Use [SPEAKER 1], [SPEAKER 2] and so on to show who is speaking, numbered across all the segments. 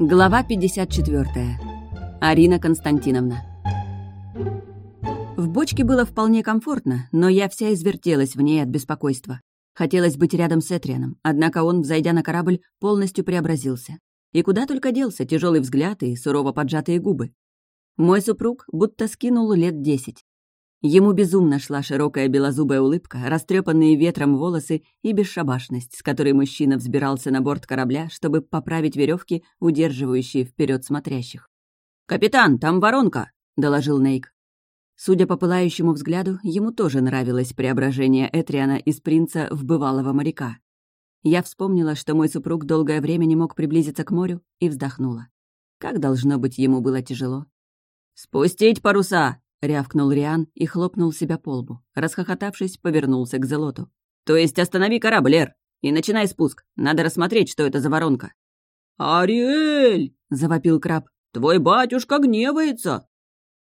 [SPEAKER 1] Глава 54. Арина Константиновна. В бочке было вполне комфортно, но я вся извертелась в ней от беспокойства. Хотелось быть рядом с Этрианом, однако он, взойдя на корабль, полностью преобразился. И куда только делся тяжелый взгляд и сурово поджатые губы. Мой супруг будто скинул лет десять. Ему безумно шла широкая белозубая улыбка, растрепанные ветром волосы и бесшабашность, с которой мужчина взбирался на борт корабля, чтобы поправить веревки, удерживающие вперед смотрящих. «Капитан, там воронка!» — доложил Нейк. Судя по пылающему взгляду, ему тоже нравилось преображение Этриана из принца в бывалого моряка. Я вспомнила, что мой супруг долгое время не мог приблизиться к морю, и вздохнула. Как должно быть ему было тяжело. «Спустить паруса!» Рявкнул Риан и хлопнул себя по лбу. Расхохотавшись, повернулся к Зелоту. «То есть останови корабль, Эр, и начинай спуск. Надо рассмотреть, что это за воронка». «Ариэль!» — завопил краб. «Твой батюшка гневается!»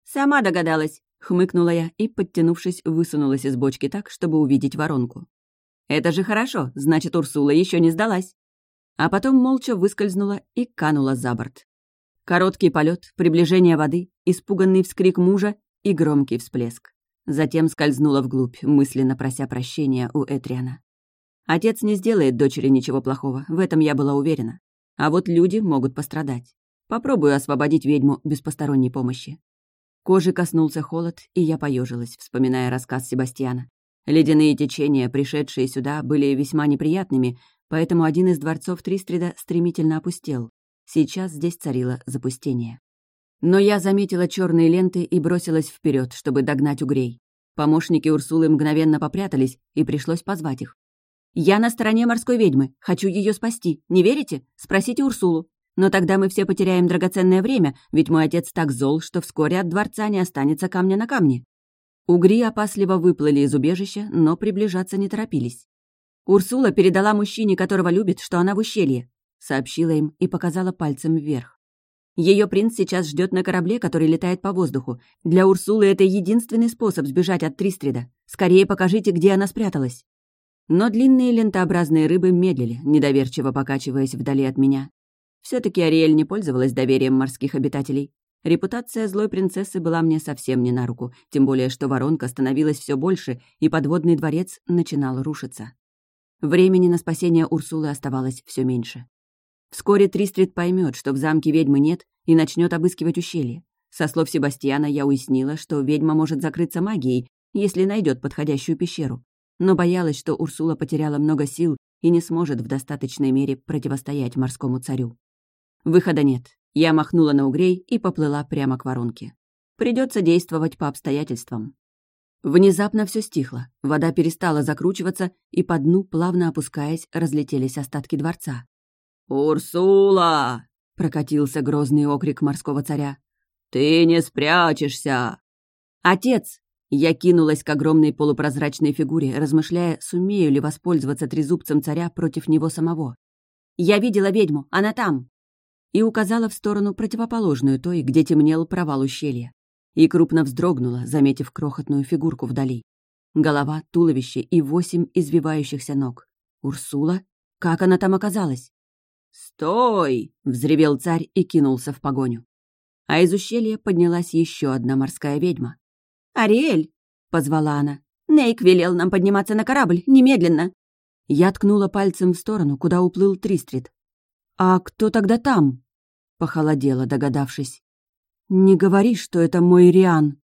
[SPEAKER 1] «Сама догадалась», — хмыкнула я и, подтянувшись, высунулась из бочки так, чтобы увидеть воронку. «Это же хорошо, значит, Урсула еще не сдалась». А потом молча выскользнула и канула за борт. Короткий полет, приближение воды, испуганный вскрик мужа и громкий всплеск. Затем скользнула вглубь, мысленно прося прощения у Этриана. Отец не сделает дочери ничего плохого, в этом я была уверена. А вот люди могут пострадать. Попробую освободить ведьму без посторонней помощи. Кожи коснулся холод, и я поежилась, вспоминая рассказ Себастьяна. Ледяные течения, пришедшие сюда, были весьма неприятными, поэтому один из дворцов Тристрида стремительно опустел. Сейчас здесь царило запустение. Но я заметила черные ленты и бросилась вперед, чтобы догнать угрей. Помощники Урсулы мгновенно попрятались, и пришлось позвать их. «Я на стороне морской ведьмы. Хочу ее спасти. Не верите? Спросите Урсулу. Но тогда мы все потеряем драгоценное время, ведь мой отец так зол, что вскоре от дворца не останется камня на камне». Угри опасливо выплыли из убежища, но приближаться не торопились. «Урсула передала мужчине, которого любит, что она в ущелье», — сообщила им и показала пальцем вверх. Ее принц сейчас ждет на корабле, который летает по воздуху. Для Урсулы это единственный способ сбежать от Тристрида. Скорее покажите, где она спряталась». Но длинные лентообразные рыбы медлили, недоверчиво покачиваясь вдали от меня. все таки Ариэль не пользовалась доверием морских обитателей. Репутация злой принцессы была мне совсем не на руку, тем более что воронка становилась все больше, и подводный дворец начинал рушиться. Времени на спасение Урсулы оставалось все меньше. Вскоре Тристрид поймет, что в замке ведьмы нет, и начнет обыскивать ущелье. Со слов Себастьяна я уяснила, что ведьма может закрыться магией, если найдет подходящую пещеру. Но боялась, что Урсула потеряла много сил и не сможет в достаточной мере противостоять морскому царю. Выхода нет. Я махнула на угрей и поплыла прямо к воронке. Придется действовать по обстоятельствам. Внезапно все стихло. Вода перестала закручиваться, и по дну, плавно опускаясь, разлетелись остатки дворца. «Урсула!» — прокатился грозный окрик морского царя. «Ты не спрячешься!» «Отец!» Я кинулась к огромной полупрозрачной фигуре, размышляя, сумею ли воспользоваться трезубцем царя против него самого. «Я видела ведьму, она там!» И указала в сторону противоположную той, где темнел провал ущелья. И крупно вздрогнула, заметив крохотную фигурку вдали. Голова, туловище и восемь извивающихся ног. Урсула? Как она там оказалась? «Стой!» — взревел царь и кинулся в погоню. А из ущелья поднялась еще одна морская ведьма. «Ариэль!» — позвала она. «Нейк велел нам подниматься на корабль, немедленно!» Я ткнула пальцем в сторону, куда уплыл Тристрит. «А кто тогда там?» — похолодела, догадавшись. «Не говори, что это мой Риан!»